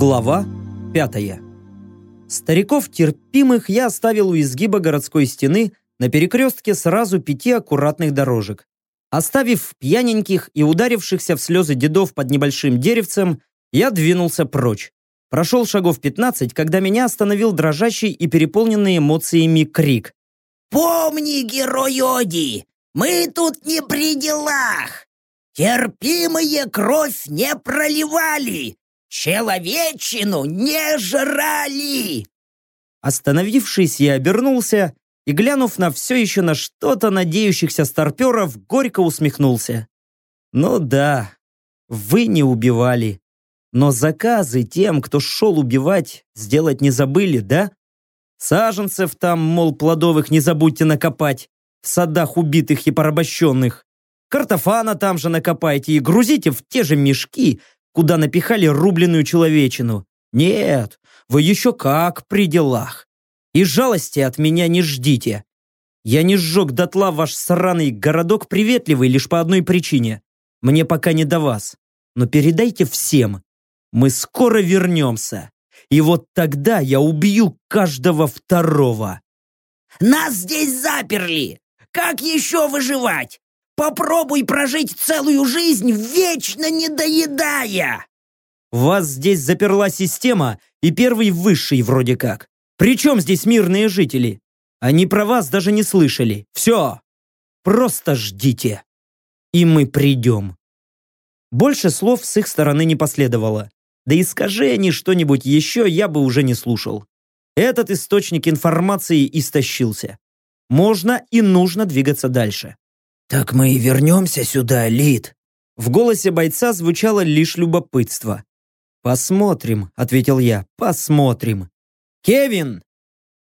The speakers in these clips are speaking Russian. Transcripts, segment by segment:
Глава пятая. Стариков терпимых я оставил у изгиба городской стены на перекрестке сразу пяти аккуратных дорожек. Оставив пьяненьких и ударившихся в слезы дедов под небольшим деревцем, я двинулся прочь. Прошел шагов 15, когда меня остановил дрожащий и переполненный эмоциями крик. «Помни, герой Оди, мы тут не при делах! Терпимые кровь не проливали, человечину не жрали!» Остановившись, я обернулся и, глянув на все еще на что-то надеющихся старперов, горько усмехнулся. «Ну да, вы не убивали, но заказы тем, кто шел убивать, сделать не забыли, да? Саженцев там, мол, плодовых не забудьте накопать, в садах убитых и порабощенных. Картофана там же накопайте и грузите в те же мешки, куда напихали рубленную человечину. Нет, вы еще как при делах. И жалости от меня не ждите. Я не сжег дотла ваш сраный городок приветливый лишь по одной причине. Мне пока не до вас. Но передайте всем. Мы скоро вернемся. И вот тогда я убью каждого второго. Нас здесь заперли. Как еще выживать? Попробуй прожить целую жизнь, вечно не доедая. Вас здесь заперла система и первый высший вроде как. Причем здесь мирные жители? Они про вас даже не слышали. Все. Просто ждите. И мы придем. Больше слов с их стороны не последовало. Да и скажи они что-нибудь еще, я бы уже не слушал. Этот источник информации истощился. Можно и нужно двигаться дальше. «Так мы и вернемся сюда, Лид?» В голосе бойца звучало лишь любопытство. «Посмотрим», — ответил я, — «посмотрим». «Кевин!»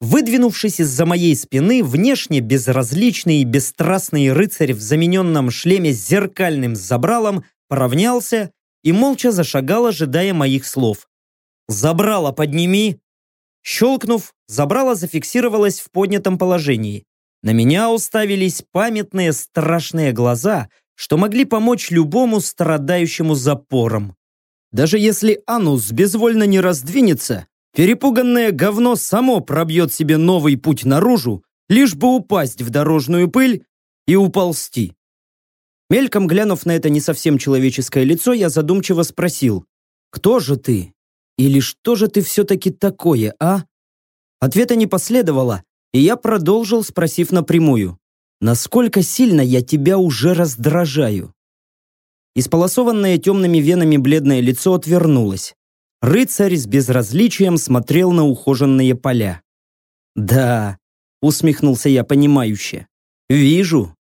Выдвинувшись из-за моей спины, внешне безразличный и бесстрастный рыцарь в замененном шлеме с зеркальным забралом поравнялся и молча зашагал, ожидая моих слов. «Забрало подними!» Щелкнув, забрало зафиксировалось в поднятом положении. На меня уставились памятные страшные глаза, что могли помочь любому страдающему запором. Даже если анус безвольно не раздвинется, Перепуганное говно само пробьет себе новый путь наружу, лишь бы упасть в дорожную пыль и уползти. Мельком глянув на это не совсем человеческое лицо, я задумчиво спросил, «Кто же ты? Или что же ты все-таки такое, а?» Ответа не последовало, и я продолжил, спросив напрямую, «Насколько сильно я тебя уже раздражаю?» Исполосованное темными венами бледное лицо отвернулось. Рыцарь с безразличием смотрел на ухоженные поля. «Да», — усмехнулся я понимающе, — «вижу.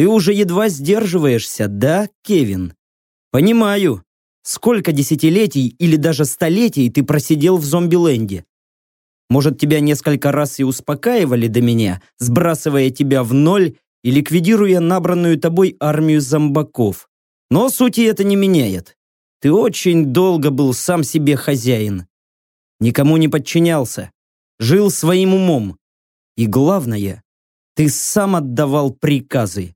Ты уже едва сдерживаешься, да, Кевин? Понимаю. Сколько десятилетий или даже столетий ты просидел в зомби-ленде? Может, тебя несколько раз и успокаивали до меня, сбрасывая тебя в ноль и ликвидируя набранную тобой армию зомбаков. Но сути это не меняет. Ты очень долго был сам себе хозяин. Никому не подчинялся. Жил своим умом. И главное, ты сам отдавал приказы.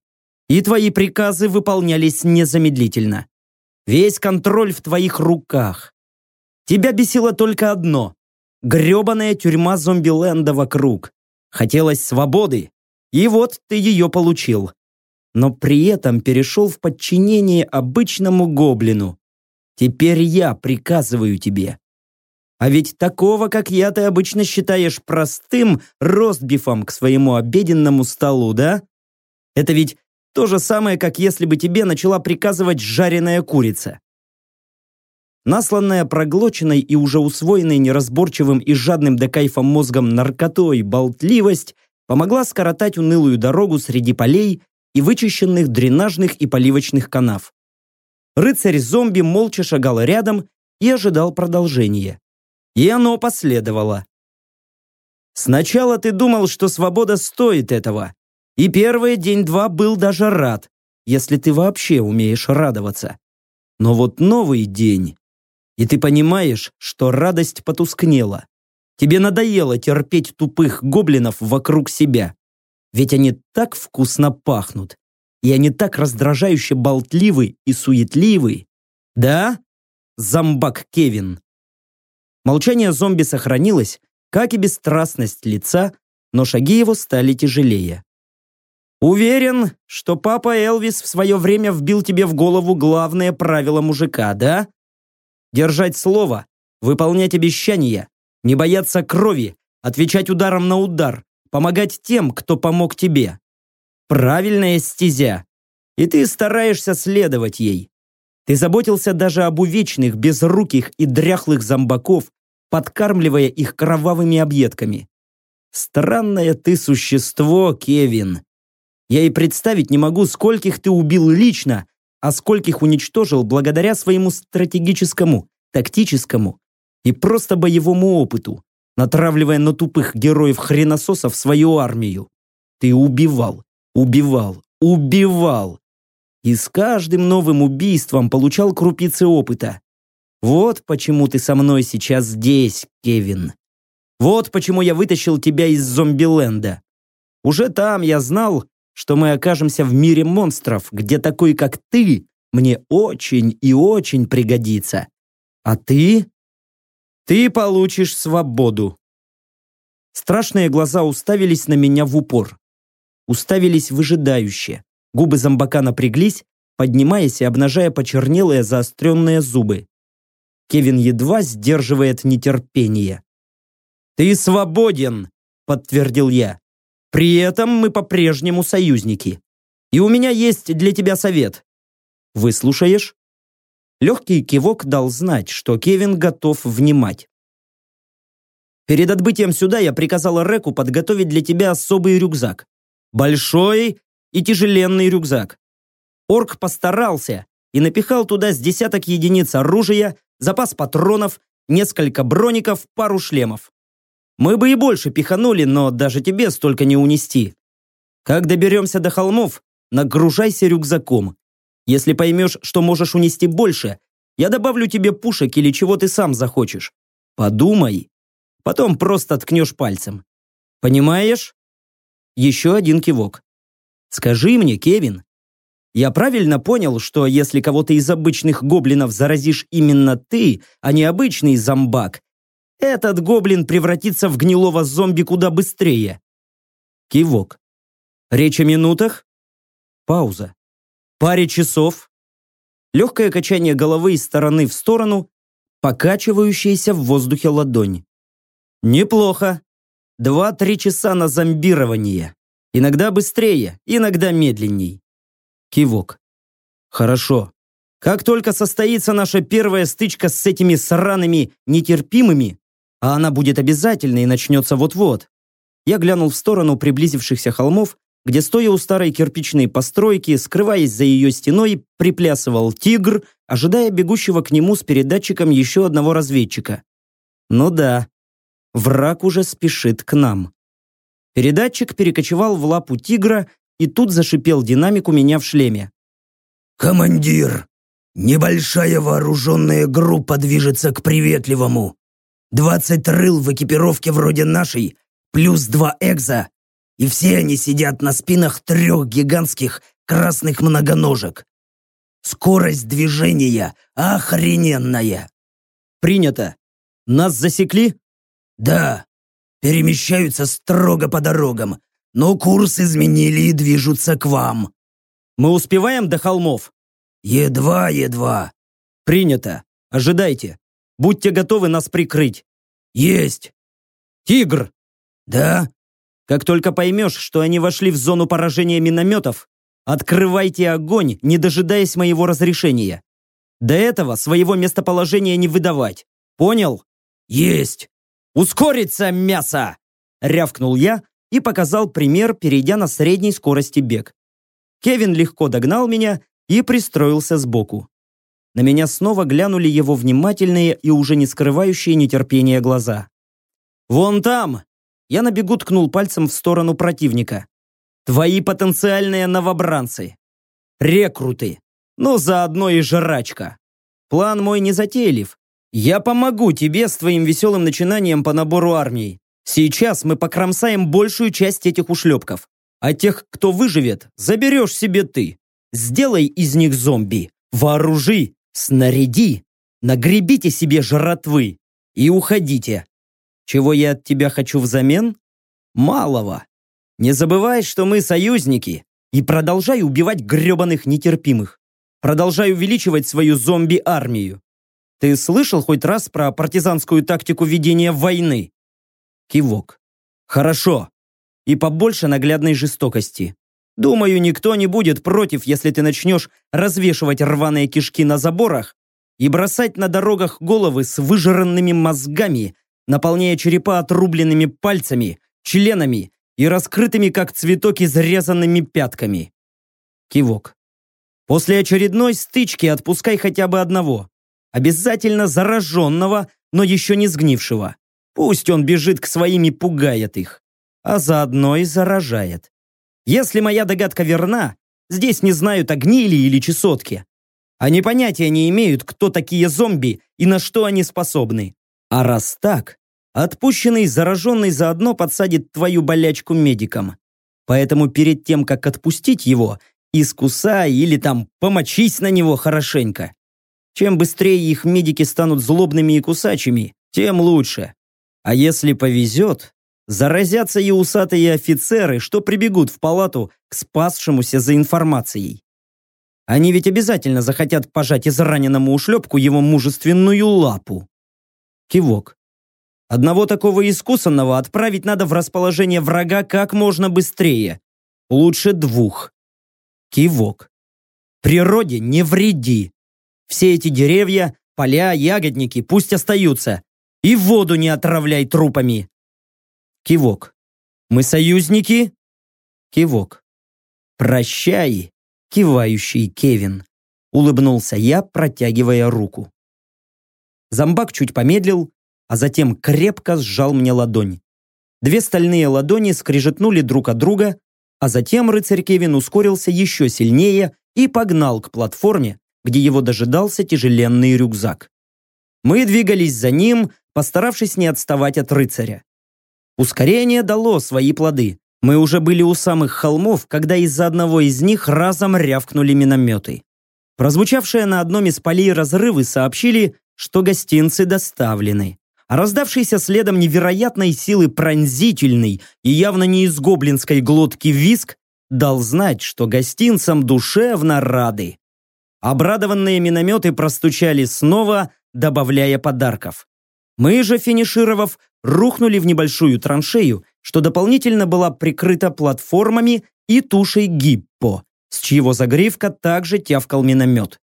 И твои приказы выполнялись незамедлительно. Весь контроль в твоих руках. Тебя бесило только одно. грёбаная тюрьма зомбиленда вокруг. Хотелось свободы. И вот ты ее получил. Но при этом перешел в подчинение обычному гоблину. Теперь я приказываю тебе. А ведь такого, как я, ты обычно считаешь простым ростбифом к своему обеденному столу, да? Это ведь то же самое, как если бы тебе начала приказывать жареная курица. Насланная проглоченной и уже усвоенной неразборчивым и жадным до кайфа мозгом наркотой болтливость помогла скоротать унылую дорогу среди полей и вычищенных дренажных и поливочных канав. Рыцарь-зомби молча шагал рядом и ожидал продолжения. И оно последовало. Сначала ты думал, что свобода стоит этого. И первый день-два был даже рад, если ты вообще умеешь радоваться. Но вот новый день, и ты понимаешь, что радость потускнела. Тебе надоело терпеть тупых гоблинов вокруг себя. Ведь они так вкусно пахнут. И они так раздражающе болтливы и суетливы. Да, зомбак Кевин? Молчание зомби сохранилось, как и бесстрастность лица, но шаги его стали тяжелее. Уверен, что папа Элвис в свое время вбил тебе в голову главное правило мужика, да? Держать слово, выполнять обещания, не бояться крови, отвечать ударом на удар, помогать тем, кто помог тебе. Правильная стезя. И ты стараешься следовать ей. Ты заботился даже об увечных, безруких и дряхлых зомбаков, подкармливая их кровавыми объедками. Странное ты существо, Кевин. Я и представить не могу, скольких ты убил лично, а скольких уничтожил благодаря своему стратегическому, тактическому и просто боевому опыту, натравливая на тупых героев-хренососов свою армию. Ты убивал, убивал, убивал. И с каждым новым убийством получал крупицы опыта. Вот почему ты со мной сейчас здесь, Кевин. Вот почему я вытащил тебя из зомбиленда. Уже там я знал, что мы окажемся в мире монстров, где такой, как ты, мне очень и очень пригодится. А ты? Ты получишь свободу. Страшные глаза уставились на меня в упор. Уставились выжидающе. Губы зомбака напряглись, поднимаясь и обнажая почернелые заостренные зубы. Кевин едва сдерживает нетерпение. «Ты свободен!» – подтвердил я. «При этом мы по-прежнему союзники. И у меня есть для тебя совет. Выслушаешь?» Легкий кивок дал знать, что Кевин готов внимать. Перед отбытием сюда я приказал Реку подготовить для тебя особый рюкзак. Большой и тяжеленный рюкзак. Орк постарался и напихал туда с десяток единиц оружия, запас патронов, несколько броников, пару шлемов. Мы бы и больше пиханули, но даже тебе столько не унести. Как доберемся до холмов, нагружайся рюкзаком. Если поймешь, что можешь унести больше, я добавлю тебе пушек или чего ты сам захочешь. Подумай. Потом просто ткнешь пальцем. Понимаешь? Еще один кивок. Скажи мне, Кевин, я правильно понял, что если кого-то из обычных гоблинов заразишь именно ты, а не обычный зомбак, этот гоблин превратится в гнилого зомби куда быстрее? Кивок. Речь о минутах? Пауза. Паре часов? Легкое качание головы из стороны в сторону, покачивающаяся в воздухе ладонь. Неплохо. Два-три часа на зомбирование. Иногда быстрее, иногда медленней. Кивок. Хорошо. Как только состоится наша первая стычка с этими сраными нетерпимыми, а она будет обязательной и начнется вот-вот, я глянул в сторону приблизившихся холмов, где, стоя у старой кирпичной постройки, скрываясь за ее стеной, приплясывал тигр, ожидая бегущего к нему с передатчиком еще одного разведчика. Ну да, враг уже спешит к нам. Передатчик перекочевал в лапу тигра и тут зашипел динамик у меня в шлеме. «Командир, небольшая вооруженная группа движется к приветливому. Двадцать рыл в экипировке вроде нашей, плюс два экза, и все они сидят на спинах трех гигантских красных многоножек. Скорость движения охрененная!» «Принято. Нас засекли?» «Да. Перемещаются строго по дорогам, но курс изменили и движутся к вам. Мы успеваем до холмов? Едва-едва. Принято. Ожидайте. Будьте готовы нас прикрыть. Есть. Тигр. Да? Как только поймешь, что они вошли в зону поражения минометов, открывайте огонь, не дожидаясь моего разрешения. До этого своего местоположения не выдавать. Понял? Есть. Ускориться, мясо! Рявкнул я, и показал пример, перейдя на средней скорости бег. Кевин легко догнал меня и пристроился сбоку. На меня снова глянули его внимательные и уже не скрывающие нетерпения глаза. «Вон там!» Я на бегу ткнул пальцем в сторону противника. «Твои потенциальные новобранцы! Рекруты! Но заодно и жрачка! План мой не затейлив, Я помогу тебе с твоим веселым начинанием по набору армии. Сейчас мы покромсаем большую часть этих ушлепков. А тех, кто выживет, заберешь себе ты. Сделай из них зомби. Вооружи, снаряди, нагребите себе жратвы и уходите. Чего я от тебя хочу взамен? Малого. Не забывай, что мы союзники, и продолжай убивать гребаных нетерпимых. Продолжай увеличивать свою зомби-армию. Ты слышал хоть раз про партизанскую тактику ведения войны? Кивок. Хорошо. И побольше наглядной жестокости. Думаю, никто не будет против, если ты начнешь развешивать рваные кишки на заборах и бросать на дорогах головы с выжранными мозгами, наполняя черепа отрубленными пальцами, членами и раскрытыми, как цветок, изрезанными пятками. Кивок. После очередной стычки отпускай хотя бы одного. Обязательно зараженного, но еще не сгнившего. Пусть он бежит к своим и пугает их. А заодно и заражает. Если моя догадка верна, здесь не знают о гнили или чесотке. Они понятия не имеют, кто такие зомби и на что они способны. А раз так, отпущенный зараженный заодно подсадит твою болячку медикам. Поэтому перед тем, как отпустить его, искусай или там помочись на него хорошенько. Чем быстрее их медики станут злобными и кусачими, тем лучше. А если повезет, заразятся и усатые офицеры, что прибегут в палату к спасшемуся за информацией. Они ведь обязательно захотят пожать израненному ушлепку его мужественную лапу. Кивок. Одного такого искусанного отправить надо в расположение врага как можно быстрее. Лучше двух. Кивок. Природе не вреди. Все эти деревья, поля, ягодники пусть остаются. И воду не отравляй трупами. Кивок. Мы союзники? Кивок. Прощай, кивающий Кевин. Улыбнулся я, протягивая руку. Зомбак чуть помедлил, а затем крепко сжал мне ладонь. Две стальные ладони скрежетнули друг от друга, а затем рыцарь Кевин ускорился еще сильнее и погнал к платформе, где его дожидался тяжеленный рюкзак. Мы двигались за ним, постаравшись не отставать от рыцаря. Ускорение дало свои плоды. Мы уже были у самых холмов, когда из-за одного из них разом рявкнули минометы. Прозвучавшие на одном из полей разрывы сообщили, что гостинцы доставлены. А раздавшийся следом невероятной силы пронзительный и явно не из гоблинской глотки виск дал знать, что гостинцам душевно рады. Обрадованные минометы простучали снова, добавляя подарков. Мы же, финишировав, рухнули в небольшую траншею, что дополнительно была прикрыта платформами и тушей гиппо, с чьего загривка также тявкал миномет.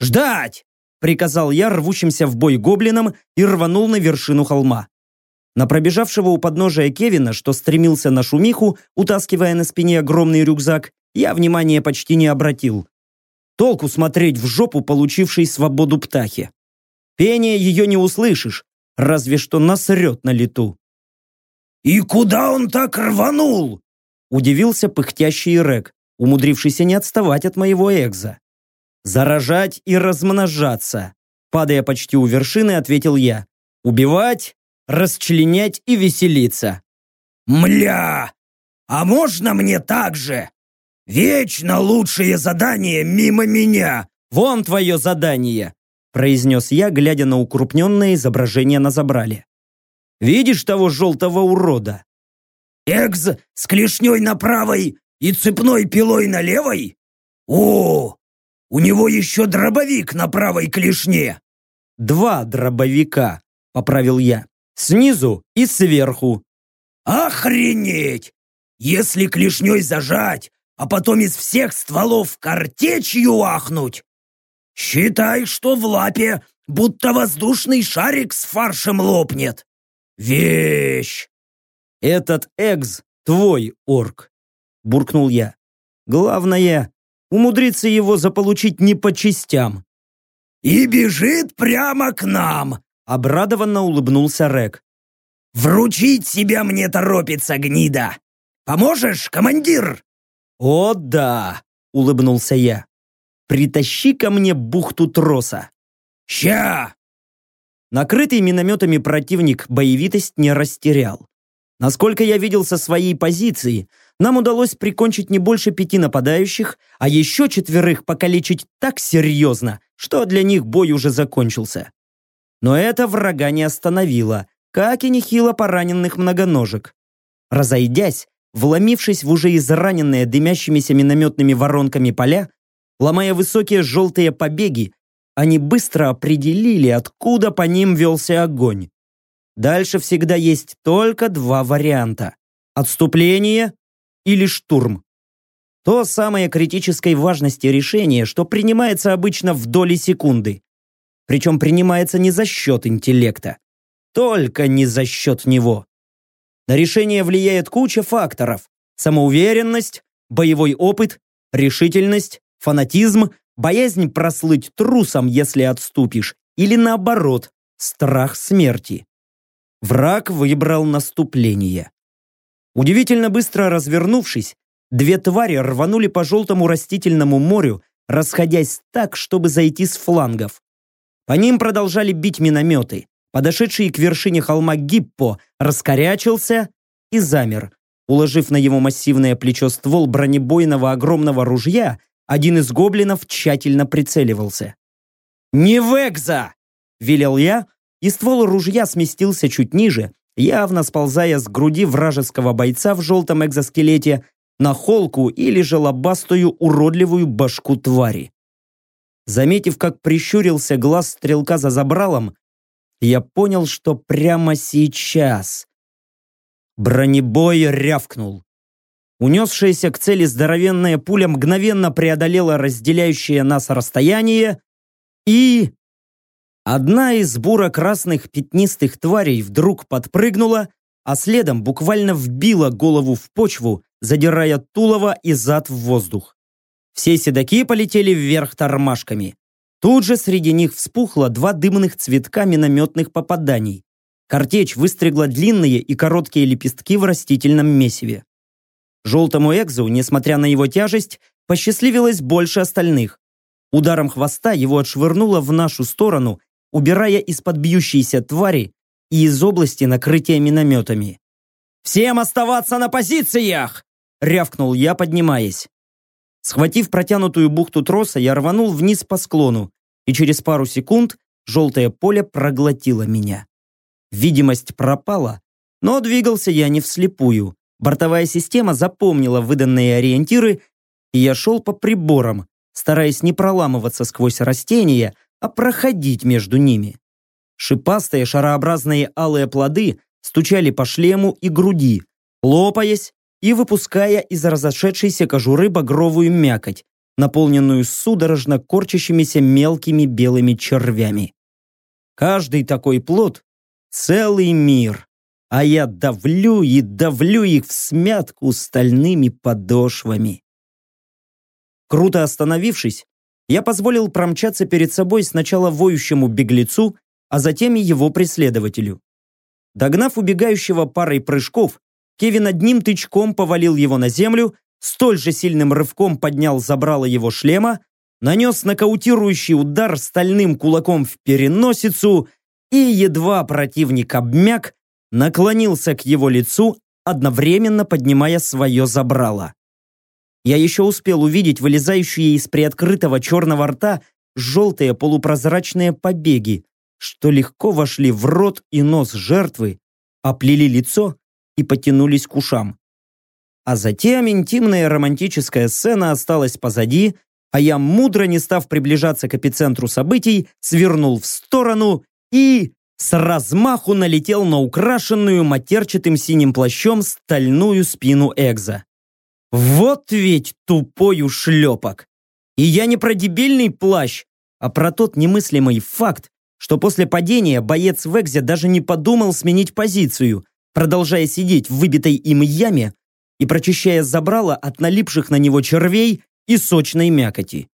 «Ждать!» – приказал я рвущимся в бой гоблинам и рванул на вершину холма. На пробежавшего у подножия Кевина, что стремился на шумиху, утаскивая на спине огромный рюкзак, я внимания почти не обратил. Толку смотреть в жопу получившей свободу птахи. Пение ее не услышишь, разве что насрет на лету. «И куда он так рванул?» Удивился пыхтящий Рек, умудрившийся не отставать от моего экза. «Заражать и размножаться», падая почти у вершины, ответил я. «Убивать, расчленять и веселиться». «Мля! А можно мне так же?» «Вечно лучшее задание мимо меня!» «Вон твое задание!» Произнес я, глядя на укрупненное изображение на забрале. «Видишь того желтого урода?» «Экз с клешней на правой и цепной пилой на левой? О, у него еще дробовик на правой клешне!» «Два дробовика», — поправил я. «Снизу и сверху». «Охренеть! Если клешней зажать, а потом из всех стволов картечью ахнуть. Считай, что в лапе будто воздушный шарик с фаршем лопнет. Вещь! Этот экз твой, орк, буркнул я. Главное, умудриться его заполучить не по частям. И бежит прямо к нам, обрадованно улыбнулся Рек. Вручить себя мне торопится, гнида. Поможешь, командир? «О, да!» — улыбнулся я. «Притащи ко мне бухту троса». «Ща!» накрытый минометами противник боевитость не растерял. Насколько я видел со своей позиции, нам удалось прикончить не больше пяти нападающих, а еще четверых покалечить так серьезно, что для них бой уже закончился. Но это врага не остановило, как и нехило пораненных многоножек. Разойдясь, вломившись в уже израненные дымящимися минометными воронками поля, ломая высокие желтые побеги, они быстро определили, откуда по ним велся огонь. Дальше всегда есть только два варианта – отступление или штурм. То самое критической важности решение, что принимается обычно в доли секунды. Причем принимается не за счет интеллекта. Только не за счет него. На решение влияет куча факторов. Самоуверенность, боевой опыт, решительность, фанатизм, боязнь прослыть трусом, если отступишь, или наоборот, страх смерти. Враг выбрал наступление. Удивительно быстро развернувшись, две твари рванули по желтому растительному морю, расходясь так, чтобы зайти с флангов. По ним продолжали бить минометы. Подошедший к вершине холма Гиппо раскорячился и замер. Уложив на его массивное плечо ствол бронебойного огромного ружья, один из гоблинов тщательно прицеливался. «Не векза!» – велел я, и ствол ружья сместился чуть ниже, явно сползая с груди вражеского бойца в желтом экзоскелете на холку или же лобастую уродливую башку твари. Заметив, как прищурился глаз стрелка за забралом, я понял, что прямо сейчас. Бронебой рявкнул. Унесшаяся к цели здоровенная пуля мгновенно преодолела разделяющее нас расстояние и Одна из буро-красных пятнистых тварей вдруг подпрыгнула, а следом буквально вбила голову в почву, задирая тулово и зад в воздух. Все седаки полетели вверх тормашками. Тут же среди них вспухло два дымных цветка минометных попаданий. Картечь выстригла длинные и короткие лепестки в растительном месиве. Желтому Экзу, несмотря на его тяжесть, посчастливилось больше остальных. Ударом хвоста его отшвырнуло в нашу сторону, убирая из-под бьющейся твари и из области накрытия минометами. «Всем оставаться на позициях!» — рявкнул я, поднимаясь. Схватив протянутую бухту троса, я рванул вниз по склону, и через пару секунд желтое поле проглотило меня. Видимость пропала, но двигался я не вслепую. Бортовая система запомнила выданные ориентиры, и я шел по приборам, стараясь не проламываться сквозь растения, а проходить между ними. Шипастые шарообразные алые плоды стучали по шлему и груди, лопаясь и выпуская из разошедшейся кожуры багровую мякоть, наполненную судорожно корчащимися мелкими белыми червями. Каждый такой плод — целый мир, а я давлю и давлю их в смятку стальными подошвами. Круто остановившись, я позволил промчаться перед собой сначала воющему беглецу, а затем и его преследователю. Догнав убегающего парой прыжков, Кевин одним тычком повалил его на землю, столь же сильным рывком поднял забрало его шлема, нанес нокаутирующий удар стальным кулаком в переносицу и, едва противник обмяк, наклонился к его лицу, одновременно поднимая свое забрало. Я еще успел увидеть вылезающие из приоткрытого черного рта желтые полупрозрачные побеги, что легко вошли в рот и нос жертвы, оплели лицо и потянулись к ушам. А затем интимная романтическая сцена осталась позади, а я, мудро не став приближаться к эпицентру событий, свернул в сторону и с размаху налетел на украшенную матерчатым синим плащом стальную спину Экза. Вот ведь тупой ушлепок! И я не про дебильный плащ, а про тот немыслимый факт, что после падения боец в Экзе даже не подумал сменить позицию, продолжая сидеть в выбитой им яме и прочищая забрало от налипших на него червей и сочной мякоти.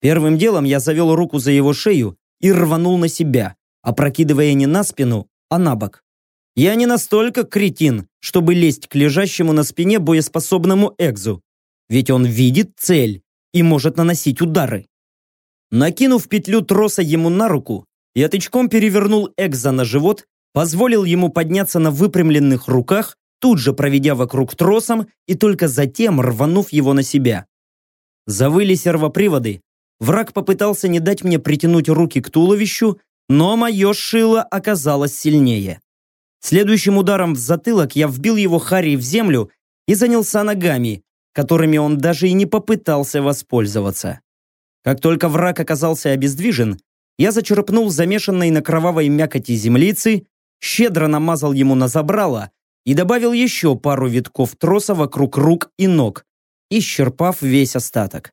Первым делом я завел руку за его шею и рванул на себя, опрокидывая не на спину, а на бок. Я не настолько кретин, чтобы лезть к лежащему на спине боеспособному Экзу, ведь он видит цель и может наносить удары. Накинув петлю троса ему на руку, Я тычком перевернул Экза на живот, позволил ему подняться на выпрямленных руках, тут же проведя вокруг тросом и только затем рванув его на себя. Завыли сервоприводы. Враг попытался не дать мне притянуть руки к туловищу, но мое шило оказалось сильнее. Следующим ударом в затылок я вбил его Харри в землю и занялся ногами, которыми он даже и не попытался воспользоваться. Как только враг оказался обездвижен, я зачерпнул замешанной на кровавой мякоти землицы, щедро намазал ему на забрало и добавил еще пару витков троса вокруг рук и ног, исчерпав весь остаток.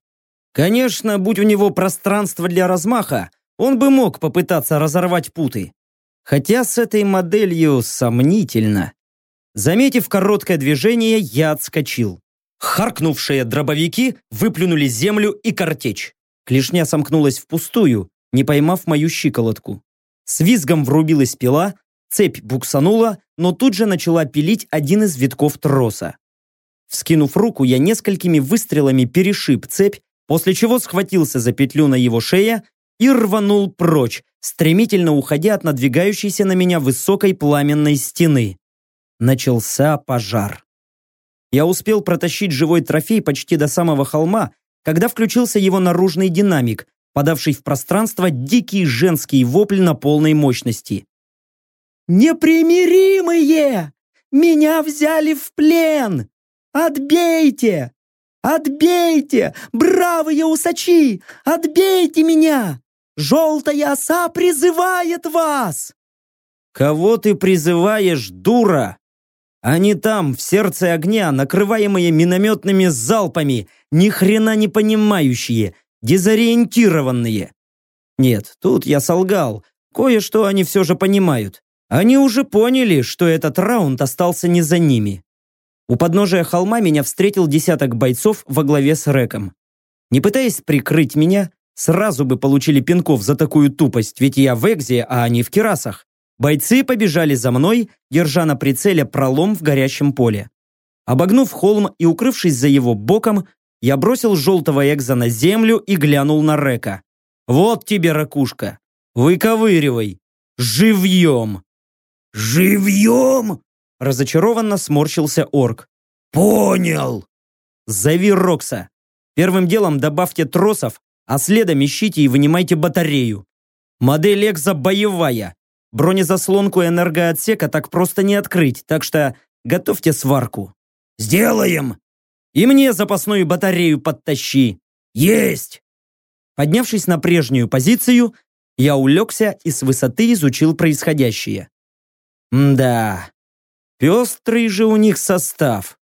Конечно, будь у него пространство для размаха, он бы мог попытаться разорвать путы. Хотя с этой моделью сомнительно. Заметив короткое движение, я отскочил. Харкнувшие дробовики выплюнули землю и картечь. Клешня сомкнулась впустую, не поймав мою щиколотку. С визгом врубилась пила, цепь буксанула, но тут же начала пилить один из витков троса. Вскинув руку, я несколькими выстрелами перешиб цепь, после чего схватился за петлю на его шее и рванул прочь, стремительно уходя от надвигающейся на меня высокой пламенной стены. Начался пожар. Я успел протащить живой трофей почти до самого холма, когда включился его наружный динамик, подавший в пространство дикий женский вопль на полной мощности. «Непримиримые! Меня взяли в плен! Отбейте! Отбейте! Бравые усачи! Отбейте меня! Желтая оса призывает вас!» «Кого ты призываешь, дура?» Они там, в сердце огня, накрываемые минометными залпами, ни хрена не понимающие, дезориентированные. Нет, тут я солгал. Кое-что они все же понимают. Они уже поняли, что этот раунд остался не за ними. У подножия холма меня встретил десяток бойцов во главе с Реком. Не пытаясь прикрыть меня, сразу бы получили пинков за такую тупость, ведь я в Экзе, а они в Кирасах. Бойцы побежали за мной, держа на прицеле пролом в горящем поле. Обогнув холм и укрывшись за его боком, я бросил желтого экза на землю и глянул на Река. «Вот тебе, ракушка! Выковыривай! Живьем!» «Живьем?» Разочарованно сморщился орк. «Понял!» «Зови Рокса. Первым делом добавьте тросов, а следом ищите и вынимайте батарею. Модель Экза боевая, Бронезаслонку энергоотсека так просто не открыть, так что готовьте сварку. Сделаем! И мне запасную батарею подтащи. Есть! Поднявшись на прежнюю позицию, я улегся и с высоты изучил происходящее. да, пестрый же у них состав.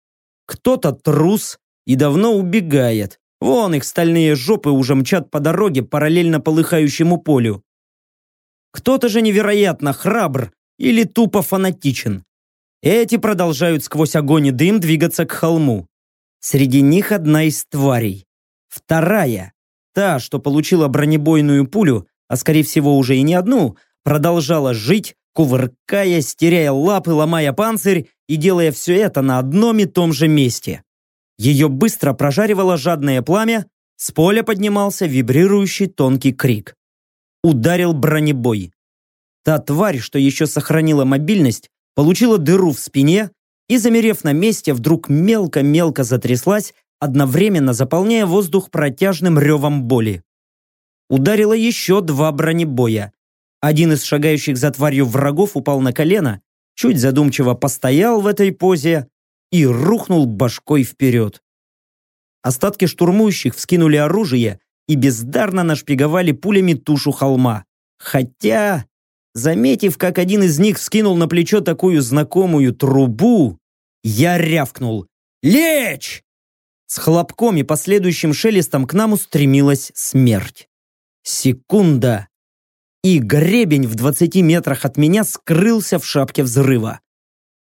Кто-то трус и давно убегает. Вон их стальные жопы уже мчат по дороге параллельно полыхающему полю. Кто-то же невероятно храбр или тупо фанатичен. Эти продолжают сквозь огонь и дым двигаться к холму. Среди них одна из тварей. Вторая, та, что получила бронебойную пулю, а скорее всего уже и не одну, продолжала жить, кувыркаясь, теряя лапы, ломая панцирь и делая все это на одном и том же месте. Ее быстро прожаривало жадное пламя, с поля поднимался вибрирующий тонкий крик ударил бронебой. Та тварь, что еще сохранила мобильность, получила дыру в спине и, замерев на месте, вдруг мелко-мелко затряслась, одновременно заполняя воздух протяжным ревом боли. Ударило еще два бронебоя. Один из шагающих за тварью врагов упал на колено, чуть задумчиво постоял в этой позе и рухнул башкой вперед. Остатки штурмующих вскинули оружие и бездарно нашпиговали пулями тушу холма. Хотя, заметив, как один из них вскинул на плечо такую знакомую трубу, я рявкнул «Лечь!» С хлопком и последующим шелестом к нам устремилась смерть. Секунда, и гребень в 20 метрах от меня скрылся в шапке взрыва.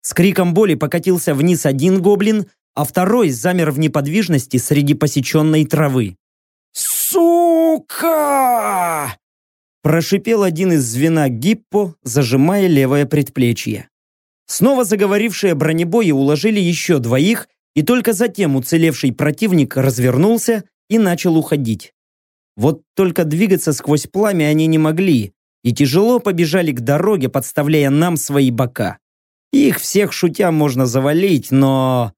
С криком боли покатился вниз один гоблин, а второй замер в неподвижности среди посеченной травы. «Сука!» Прошипел один из звена Гиппо, зажимая левое предплечье. Снова заговорившие бронебои уложили еще двоих, и только затем уцелевший противник развернулся и начал уходить. Вот только двигаться сквозь пламя они не могли, и тяжело побежали к дороге, подставляя нам свои бока. Их всех шутя можно завалить, но...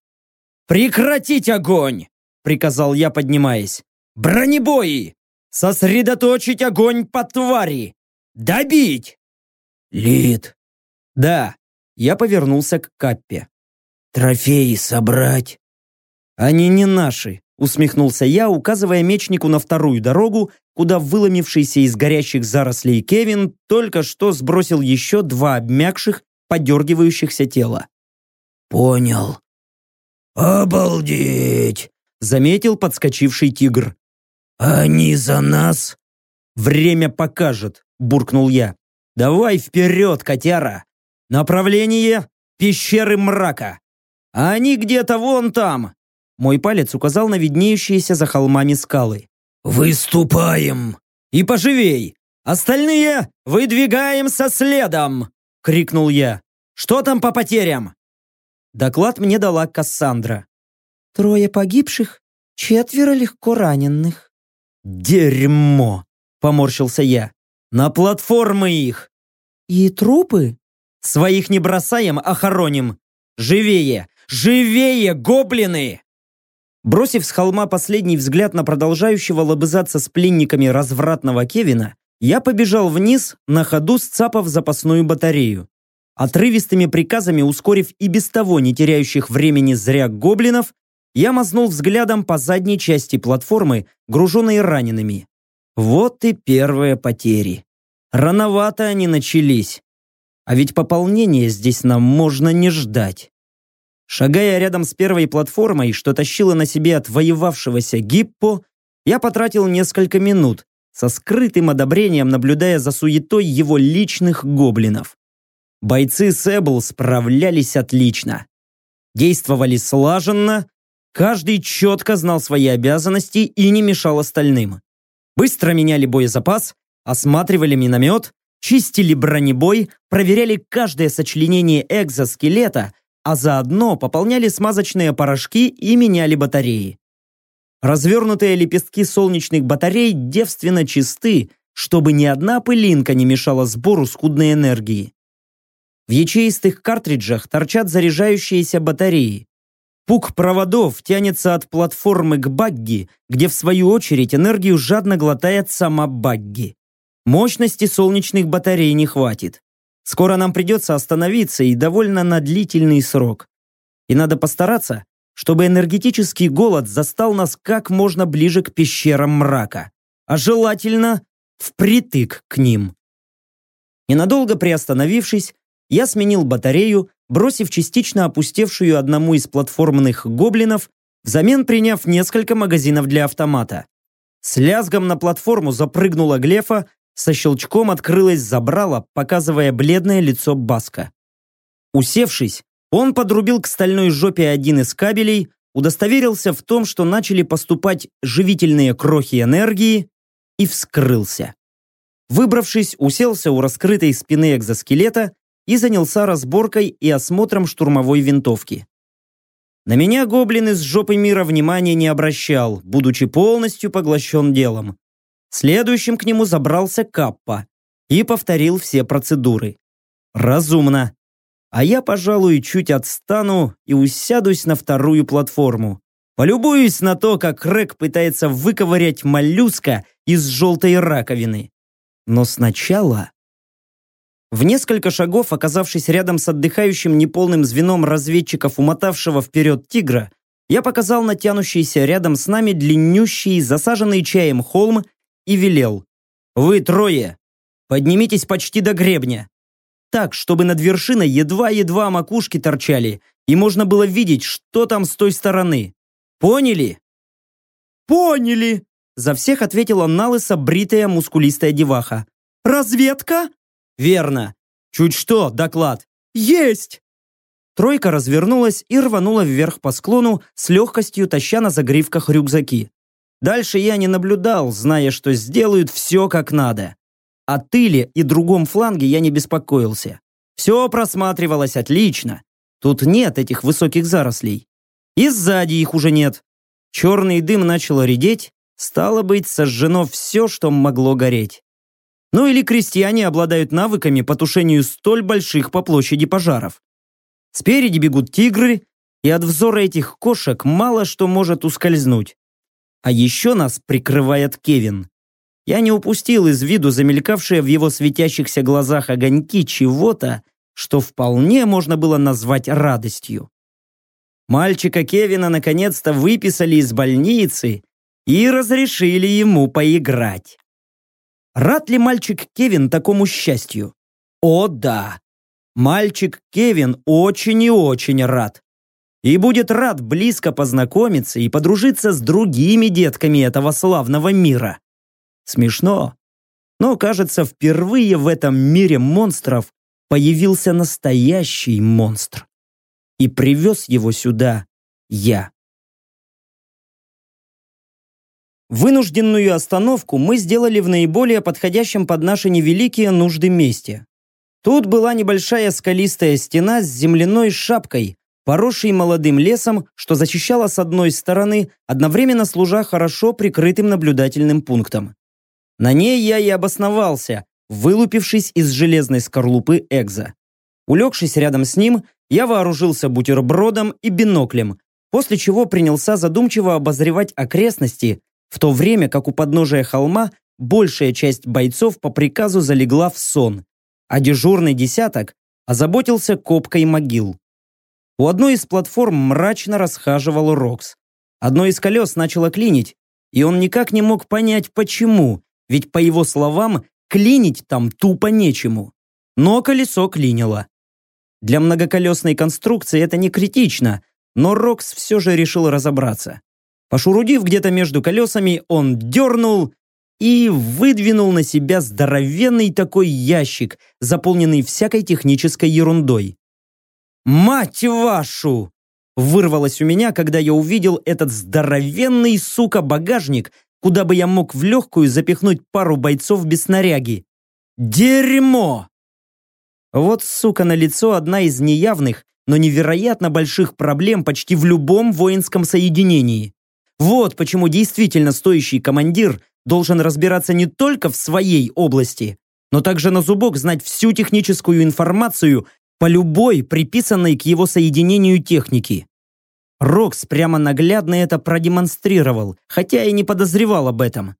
«Прекратить огонь!» — приказал я, поднимаясь. «Бронебои! Сосредоточить огонь по твари! Добить!» «Лид!» «Да!» — я повернулся к Каппе. «Трофеи собрать?» «Они не наши», — усмехнулся я, указывая мечнику на вторую дорогу, куда выломившийся из горящих зарослей Кевин только что сбросил еще два обмякших, подергивающихся тела. «Понял». «Обалдеть!» — заметил подскочивший тигр. «Они за нас?» «Время покажет», — буркнул я. «Давай вперед, котяра! Направление — пещеры мрака. А они где-то вон там!» Мой палец указал на виднеющиеся за холмами скалы. «Выступаем!» «И поживей! Остальные выдвигаемся следом!» — крикнул я. «Что там по потерям?» Доклад мне дала Кассандра. «Трое погибших, четверо легко раненых». «Дерьмо!» — поморщился я. «На платформы их!» «И трупы?» «Своих не бросаем, а хороним! Живее! Живее, гоблины!» Бросив с холма последний взгляд на продолжающего лобызаться с пленниками развратного Кевина, я побежал вниз, на ходу сцапав запасную батарею. Отрывистыми приказами ускорив и без того не теряющих времени зря гоблинов, я мазнул взглядом по задней части платформы, груженной ранеными. Вот и первые потери. Рановато они начались. А ведь пополнения здесь нам можно не ждать. Шагая рядом с первой платформой, что тащила на себе отвоевавшегося Гиппо, я потратил несколько минут, со скрытым одобрением наблюдая за суетой его личных гоблинов. Бойцы Сэбл справлялись отлично. Действовали слаженно, каждый четко знал свои обязанности и не мешал остальным. Быстро меняли боезапас, осматривали миномет, чистили бронебой, проверяли каждое сочленение экзоскелета – а заодно пополняли смазочные порошки и меняли батареи. Развернутые лепестки солнечных батарей девственно чисты, чтобы ни одна пылинка не мешала сбору скудной энергии. В ячеистых картриджах торчат заряжающиеся батареи. Пук проводов тянется от платформы к багги, где в свою очередь энергию жадно глотает сама багги. Мощности солнечных батарей не хватит. Скоро нам придется остановиться и довольно на длительный срок. И надо постараться, чтобы энергетический голод застал нас как можно ближе к пещерам мрака, а желательно впритык к ним. Ненадолго приостановившись, я сменил батарею, бросив частично опустевшую одному из платформных гоблинов, взамен приняв несколько магазинов для автомата. С лязгом на платформу запрыгнула Глефа, со щелчком открылось забрало, показывая бледное лицо Баска. Усевшись, он подрубил к стальной жопе один из кабелей, удостоверился в том, что начали поступать живительные крохи энергии и вскрылся. Выбравшись, уселся у раскрытой спины экзоскелета и занялся разборкой и осмотром штурмовой винтовки. На меня гоблин из жопы мира внимания не обращал, будучи полностью поглощен делом. Следующим к нему забрался Каппа и повторил все процедуры. Разумно. А я, пожалуй, чуть отстану и усядусь на вторую платформу. Полюбуюсь на то, как Рэк пытается выковырять моллюска из желтой раковины. Но сначала... В несколько шагов, оказавшись рядом с отдыхающим неполным звеном разведчиков, умотавшего вперед тигра, я показал натянущийся рядом с нами длиннющий, засаженный чаем холм и велел. «Вы трое! Поднимитесь почти до гребня! Так, чтобы над вершиной едва-едва макушки торчали, и можно было видеть, что там с той стороны. Поняли?» «Поняли!» За всех ответила налыса бритая мускулистая деваха. «Разведка?» «Верно. Чуть что, доклад». «Есть!» Тройка развернулась и рванула вверх по склону, с легкостью таща на загривках рюкзаки. Дальше я не наблюдал, зная, что сделают все как надо. О тыле и другом фланге я не беспокоился. Все просматривалось отлично. Тут нет этих высоких зарослей. И сзади их уже нет. Черный дым начал редеть, стало быть, сожжено все, что могло гореть. Ну или крестьяне обладают навыками по тушению столь больших по площади пожаров. Спереди бегут тигры, и от взора этих кошек мало что может ускользнуть. А еще нас прикрывает Кевин. Я не упустил из виду замелькавшие в его светящихся глазах огоньки чего-то, что вполне можно было назвать радостью. Мальчика Кевина наконец-то выписали из больницы и разрешили ему поиграть. Рад ли мальчик Кевин такому счастью? О да! Мальчик Кевин очень и очень рад. И будет рад близко познакомиться и подружиться с другими детками этого славного мира. Смешно, но, кажется, впервые в этом мире монстров появился настоящий монстр. И привез его сюда я. Вынужденную остановку мы сделали в наиболее подходящем под наши невеликие нужды месте. Тут была небольшая скалистая стена с земляной шапкой, поросшей молодым лесом, что защищала с одной стороны, одновременно служа хорошо прикрытым наблюдательным пунктом. На ней я и обосновался, вылупившись из железной скорлупы Экза. Улегшись рядом с ним, я вооружился бутербродом и биноклем, после чего принялся задумчиво обозревать окрестности, в то время как у подножия холма большая часть бойцов по приказу залегла в сон, а дежурный десяток озаботился копкой могил. У одной из платформ мрачно расхаживал Рокс. Одно из колес начало клинить, и он никак не мог понять, почему, ведь, по его словам, клинить там тупо нечему. Но колесо клинило. Для многоколесной конструкции это не критично, но Рокс все же решил разобраться. Пошурудив где-то между колесами, он дернул и выдвинул на себя здоровенный такой ящик, заполненный всякой технической ерундой. «Мать вашу!» Вырвалось у меня, когда я увидел этот здоровенный, сука, багажник, куда бы я мог в легкую запихнуть пару бойцов без снаряги. Дерьмо! Вот, сука, на лицо одна из неявных, но невероятно больших проблем почти в любом воинском соединении. Вот почему действительно стоящий командир должен разбираться не только в своей области, но также на зубок знать всю техническую информацию по любой приписанной к его соединению технике. Рокс прямо наглядно это продемонстрировал, хотя и не подозревал об этом.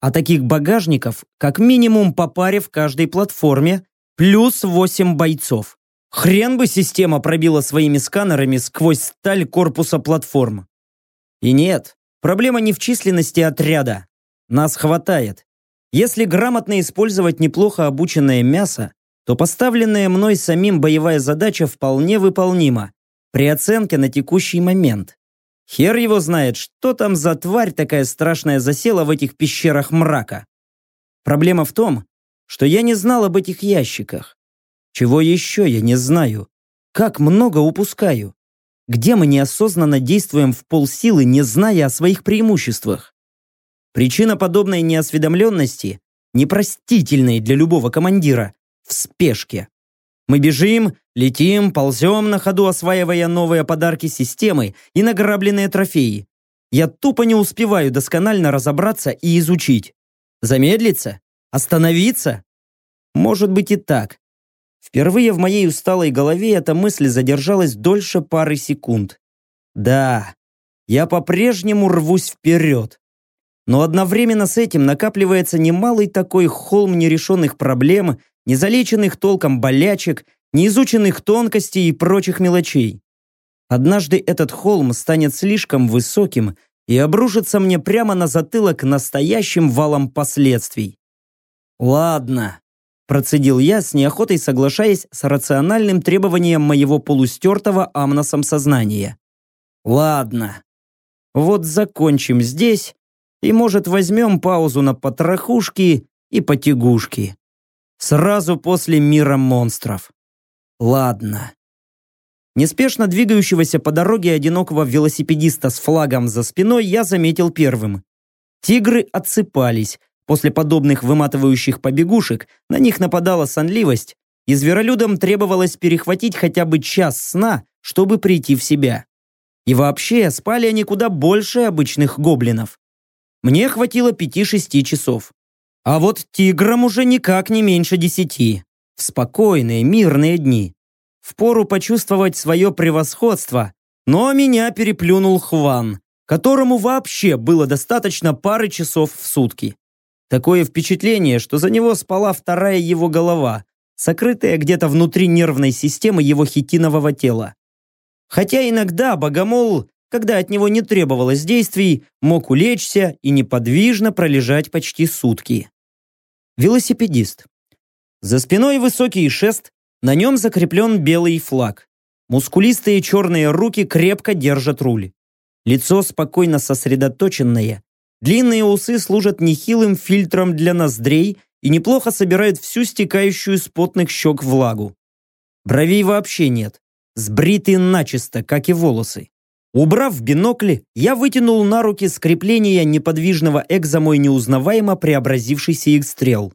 А таких багажников как минимум по паре в каждой платформе, плюс 8 бойцов. Хрен бы система пробила своими сканерами сквозь сталь корпуса платформ. И нет, проблема не в численности отряда. Нас хватает. Если грамотно использовать неплохо обученное мясо, то поставленная мной самим боевая задача вполне выполнима при оценке на текущий момент. Хер его знает, что там за тварь такая страшная засела в этих пещерах мрака. Проблема в том, что я не знал об этих ящиках. Чего еще я не знаю? Как много упускаю? Где мы неосознанно действуем в полсилы, не зная о своих преимуществах? Причина подобной неосведомленности, непростительной для любого командира, в спешке. Мы бежим, летим, ползем на ходу, осваивая новые подарки системы и награбленные трофеи. Я тупо не успеваю досконально разобраться и изучить. Замедлиться? Остановиться? Может быть и так. Впервые в моей усталой голове эта мысль задержалась дольше пары секунд. Да, я по-прежнему рвусь вперед. Но одновременно с этим накапливается немалый такой холм нерешенных проблем, незалеченных толком болячек, неизученных тонкостей и прочих мелочей. Однажды этот холм станет слишком высоким и обрушится мне прямо на затылок настоящим валом последствий. Ладно, процедил я с неохотой соглашаясь с рациональным требованием моего полустертого амносом сознания. Ладно, вот закончим здесь и, может, возьмем паузу на потрохушки и потягушки. Сразу после мира монстров. Ладно. Неспешно двигающегося по дороге одинокого велосипедиста с флагом за спиной я заметил первым. Тигры отсыпались. После подобных выматывающих побегушек на них нападала сонливость, и зверолюдам требовалось перехватить хотя бы час сна, чтобы прийти в себя. И вообще, спали они куда больше обычных гоблинов. Мне хватило пяти-шести часов. А вот тиграм уже никак не меньше десяти. В спокойные, мирные дни. Впору почувствовать свое превосходство, но меня переплюнул Хван, которому вообще было достаточно пары часов в сутки. Такое впечатление, что за него спала вторая его голова, сокрытая где-то внутри нервной системы его хитинового тела. Хотя иногда богомол, когда от него не требовалось действий, мог улечься и неподвижно пролежать почти сутки. Велосипедист. За спиной высокий шест, на нем закреплен белый флаг. Мускулистые черные руки крепко держат руль. Лицо спокойно сосредоточенное. Длинные усы служат нехилым фильтром для ноздрей и неплохо собирают всю стекающую с потных щек влагу. Бровей вообще нет. Сбриты начисто, как и волосы. Убрав бинокли, я вытянул на руки скрепление неподвижного экза мой неузнаваемо преобразившийся их-стрел.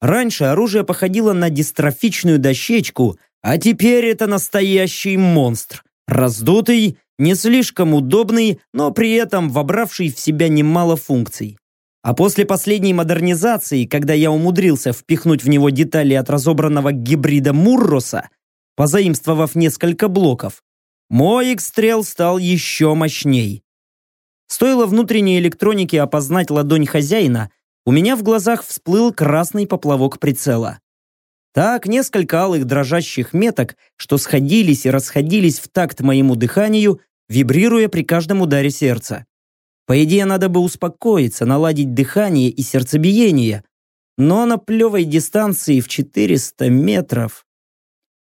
Раньше оружие походило на дистрофичную дощечку, а теперь это настоящий монстр. Раздутый, не слишком удобный, но при этом вобравший в себя немало функций. А после последней модернизации, когда я умудрился впихнуть в него детали от разобранного гибрида Мурроса, позаимствовав несколько блоков, мой экстрел стал еще мощней. Стоило внутренней электронике опознать ладонь хозяина, у меня в глазах всплыл красный поплавок прицела. Так несколько алых дрожащих меток, что сходились и расходились в такт моему дыханию, вибрируя при каждом ударе сердца. По идее, надо бы успокоиться, наладить дыхание и сердцебиение, но на плевой дистанции в 400 метров...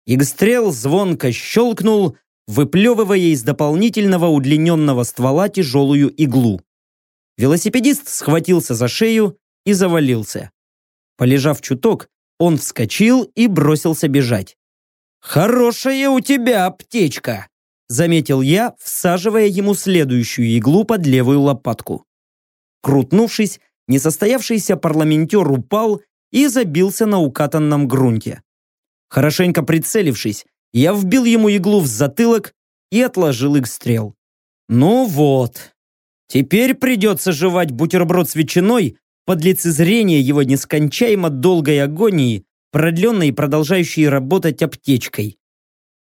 Игстрел звонко щелкнул, выплевывая из дополнительного удлиненного ствола тяжелую иглу. Велосипедист схватился за шею и завалился. Полежав чуток, он вскочил и бросился бежать. «Хорошая у тебя аптечка!» заметил я, всаживая ему следующую иглу под левую лопатку. Крутнувшись, несостоявшийся парламентер упал и забился на укатанном грунте. Хорошенько прицелившись, я вбил ему иглу в затылок и отложил их стрел. Ну вот, теперь придется жевать бутерброд с ветчиной под лицезрение его нескончаемо долгой агонии, продленной и продолжающей работать аптечкой.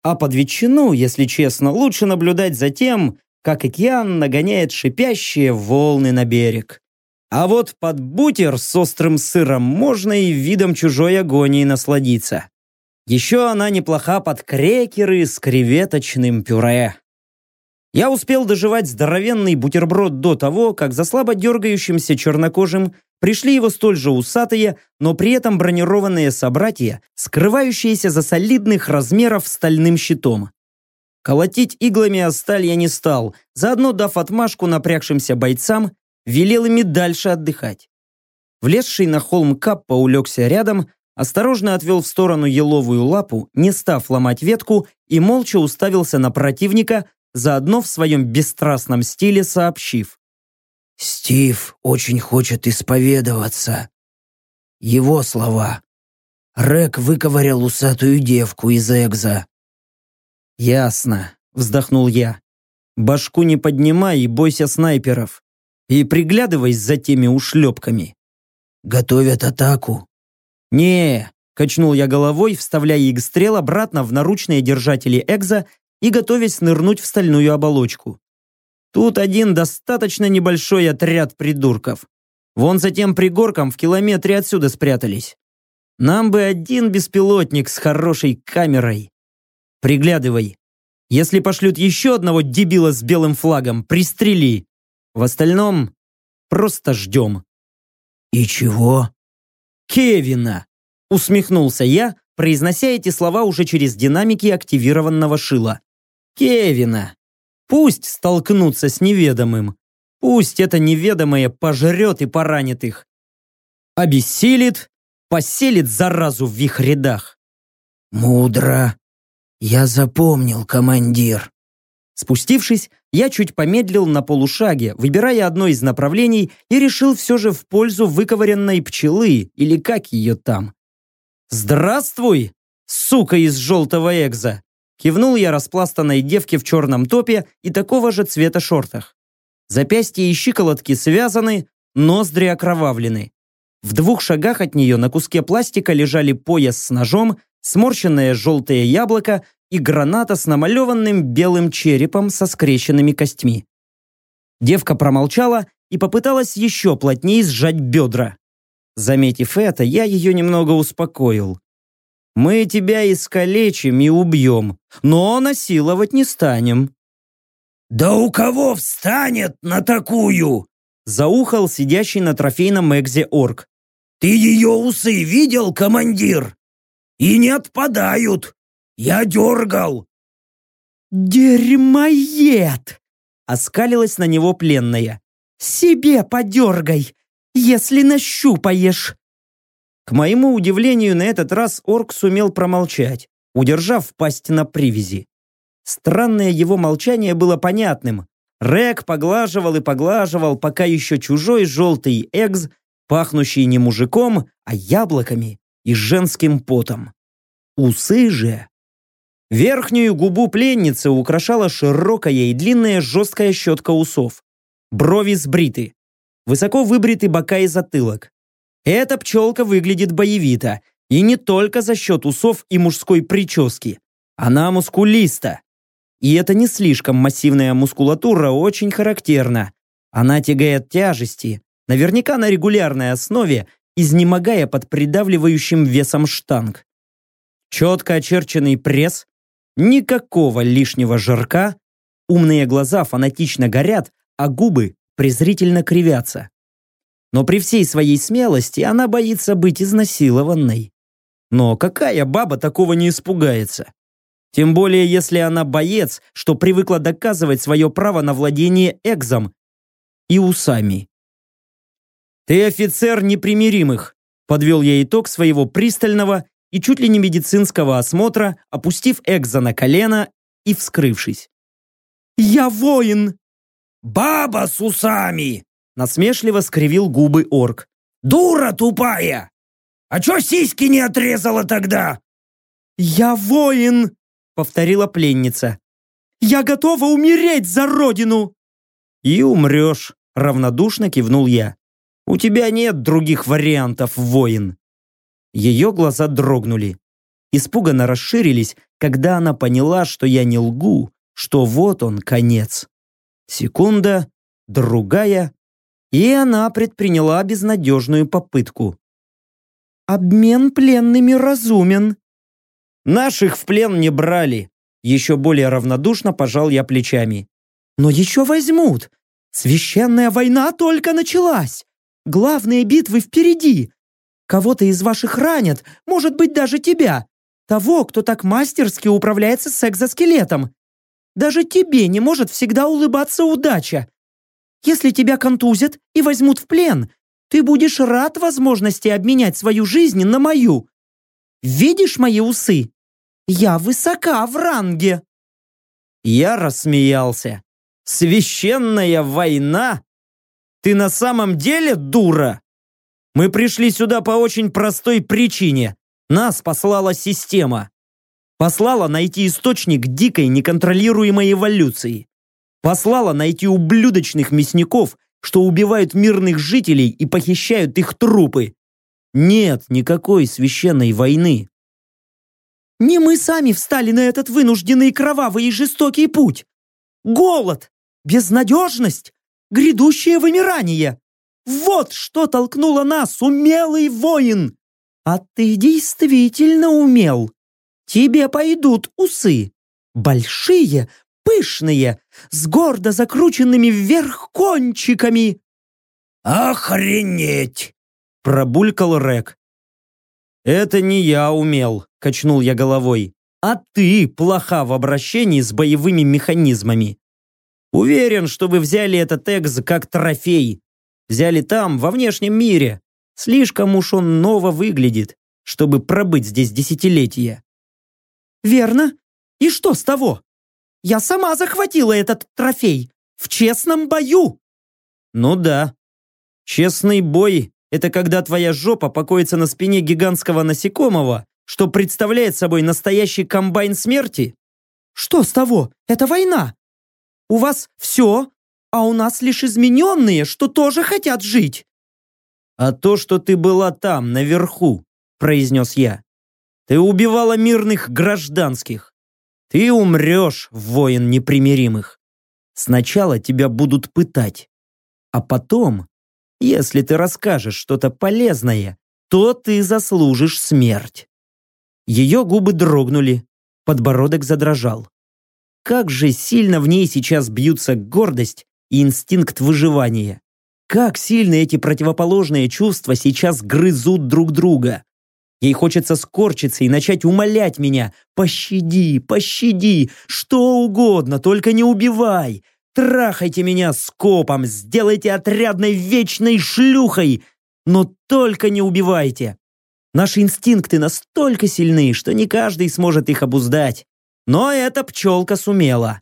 А под ветчину, если честно, лучше наблюдать за тем, как океан нагоняет шипящие волны на берег. А вот под бутер с острым сыром можно и видом чужой агонии насладиться. Еще она неплоха под крекеры с креветочным пюре. Я успел доживать здоровенный бутерброд до того, как за слабо дергающимся чернокожим пришли его столь же усатые, но при этом бронированные собратья, скрывающиеся за солидных размеров стальным щитом. Колотить иглами о сталь я не стал, заодно дав отмашку напрягшимся бойцам, велел ими дальше отдыхать. Влезший на холм Каппа улегся рядом, осторожно отвел в сторону еловую лапу, не став ломать ветку, и молча уставился на противника, заодно в своем бесстрастном стиле сообщив. «Стив очень хочет исповедоваться». Его слова. Рек выковырял усатую девку из Экза. «Ясно», — вздохнул я. «Башку не поднимай и бойся снайперов. И приглядывайся за теми ушлепками». «Готовят атаку», «Не», – качнул я головой, вставляя игстрел обратно в наручные держатели Экза и готовясь нырнуть в стальную оболочку. Тут один достаточно небольшой отряд придурков. Вон за тем пригорком в километре отсюда спрятались. Нам бы один беспилотник с хорошей камерой. Приглядывай. Если пошлют еще одного дебила с белым флагом, пристрели. В остальном просто ждем. И чего? Кевина!» Усмехнулся я, произнося эти слова уже через динамики активированного шила. «Кевина! Пусть столкнутся с неведомым. Пусть это неведомое пожрет и поранит их. Обессилит, поселит заразу в их рядах». «Мудро. Я запомнил, командир». Спустившись, я чуть помедлил на полушаге, выбирая одно из направлений и решил все же в пользу выковыренной пчелы, или как ее там. «Здравствуй, сука из желтого экза!» Кивнул я распластанной девке в черном топе и такого же цвета шортах. Запястья и щиколотки связаны, ноздри окровавлены. В двух шагах от нее на куске пластика лежали пояс с ножом, сморщенное желтое яблоко и граната с намалеванным белым черепом со скрещенными костьми. Девка промолчала и попыталась еще плотнее сжать бедра. Заметив это, я ее немного успокоил. «Мы тебя искалечим и убьем, но насиловать не станем». «Да у кого встанет на такую?» Заухал сидящий на трофейном экзе орк. «Ты ее усы видел, командир? И не отпадают. Я дергал». «Дерьмоед!» Оскалилась на него пленная. «Себе подергай, если нащупаешь!» К моему удивлению, на этот раз орк сумел промолчать, удержав пасть на привязи. Странное его молчание было понятным. Рек поглаживал и поглаживал, пока еще чужой желтый экз, пахнущий не мужиком, а яблоками и женским потом. Усы же. Верхнюю губу пленницы украшала широкая и длинная жесткая щетка усов. Брови сбриты. Высоко выбриты бока и затылок. Эта пчелка выглядит боевито, и не только за счет усов и мужской прически. Она мускулиста. И это не слишком массивная мускулатура очень характерна. Она тягает тяжести, наверняка на регулярной основе, изнемогая под придавливающим весом штанг. Четко очерченный пресс, никакого лишнего жирка, умные глаза фанатично горят, а губы презрительно кривятся. Но при всей своей смелости она боится быть изнасилованной. Но какая баба такого не испугается? Тем более, если она боец, что привыкла доказывать свое право на владение экзом и усами. «Ты офицер непримиримых», – подвел я итог своего пристального и чуть ли не медицинского осмотра, опустив экза на колено и вскрывшись. «Я воин!» «Баба с усами!» Насмешливо скривил губы орк. «Дура тупая! А чё сиськи не отрезала тогда?» «Я воин!» — повторила пленница. «Я готова умереть за родину!» «И умрешь», — равнодушно кивнул я. «У тебя нет других вариантов, воин». Ее глаза дрогнули. Испуганно расширились, когда она поняла, что я не лгу, что вот он, конец. Секунда, другая, и она предприняла безнадежную попытку. «Обмен пленными разумен». «Наших в плен не брали», еще более равнодушно пожал я плечами. «Но еще возьмут. Священная война только началась. Главные битвы впереди. Кого-то из ваших ранят, может быть, даже тебя. Того, кто так мастерски управляется с экзоскелетом. Даже тебе не может всегда улыбаться удача. Если тебя контузят и возьмут в плен, ты будешь рад возможности обменять свою жизнь на мою. Видишь мои усы? Я высока в ранге. Я рассмеялся. Священная война? Ты на самом деле дура? Мы пришли сюда по очень простой причине. Нас послала система. Послала найти источник дикой неконтролируемой эволюции послала найти ублюдочных мясников, что убивают мирных жителей и похищают их трупы. Нет никакой священной войны. Не мы сами встали на этот вынужденный кровавый и жестокий путь. Голод, безнадежность, грядущее вымирание. Вот что толкнуло нас, умелый воин. А ты действительно умел. Тебе пойдут усы. Большие, пышные, с гордо закрученными вверх кончиками. «Охренеть!» – пробулькал Рек. «Это не я умел», – качнул я головой, «а ты плоха в обращении с боевыми механизмами. Уверен, что вы взяли этот экз как трофей. Взяли там, во внешнем мире. Слишком уж он ново выглядит, чтобы пробыть здесь десятилетия». «Верно. И что с того? Я сама захватила этот трофей. В честном бою. Ну да. Честный бой – это когда твоя жопа покоится на спине гигантского насекомого, что представляет собой настоящий комбайн смерти? Что с того? Это война. У вас все, а у нас лишь измененные, что тоже хотят жить. А то, что ты была там, наверху, произнес я. Ты убивала мирных гражданских. Ты умрешь, воин непримиримых. Сначала тебя будут пытать. А потом, если ты расскажешь что-то полезное, то ты заслужишь смерть. Ее губы дрогнули, подбородок задрожал. Как же сильно в ней сейчас бьются гордость и инстинкт выживания. Как сильно эти противоположные чувства сейчас грызут друг друга. Ей хочется скорчиться и начать умолять меня. «Пощади, пощади, что угодно, только не убивай. Трахайте меня скопом, сделайте отрядной вечной шлюхой, но только не убивайте. Наши инстинкты настолько сильны, что не каждый сможет их обуздать. Но эта пчелка сумела.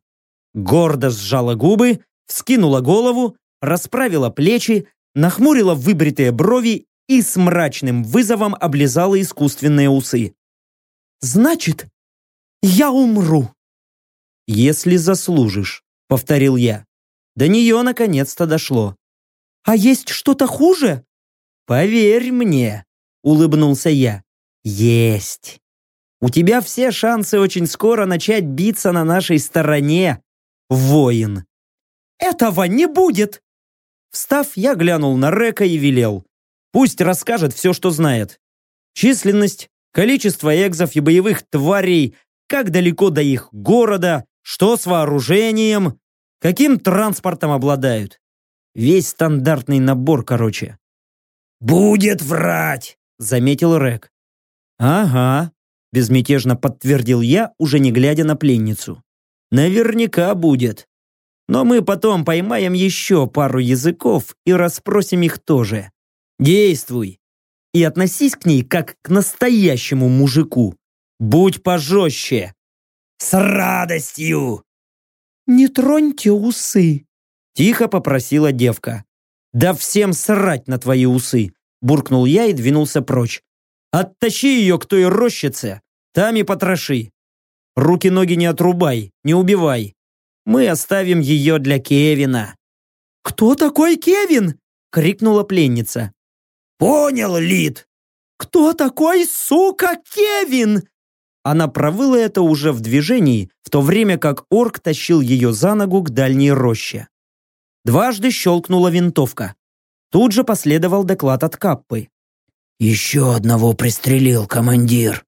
Гордо сжала губы, вскинула голову, расправила плечи, нахмурила выбритые брови и с мрачным вызовом облизала искусственные усы. «Значит, я умру!» «Если заслужишь», — повторил я. До нее наконец-то дошло. «А есть что-то хуже?» «Поверь мне», — улыбнулся я. «Есть. У тебя все шансы очень скоро начать биться на нашей стороне, воин». «Этого не будет!» Встав, я глянул на Река и велел. Пусть расскажет все, что знает. Численность, количество экзов и боевых тварей, как далеко до их города, что с вооружением, каким транспортом обладают. Весь стандартный набор, короче. «Будет врать!» — заметил Рек. «Ага», — безмятежно подтвердил я, уже не глядя на пленницу. «Наверняка будет. Но мы потом поймаем еще пару языков и расспросим их тоже. Действуй. И относись к ней как к настоящему мужику. Будь пожестче. С радостью. Не троньте усы. Тихо попросила девка. Да всем срать на твои усы. Буркнул я и двинулся прочь. Оттащи ее к той рощице, там и потроши. Руки-ноги не отрубай, не убивай. Мы оставим ее для Кевина». «Кто такой Кевин?» — крикнула пленница. «Понял, Лид!» «Кто такой, сука, Кевин?» Она провыла это уже в движении, в то время как орк тащил ее за ногу к дальней роще. Дважды щелкнула винтовка. Тут же последовал доклад от Каппы. «Еще одного пристрелил, командир».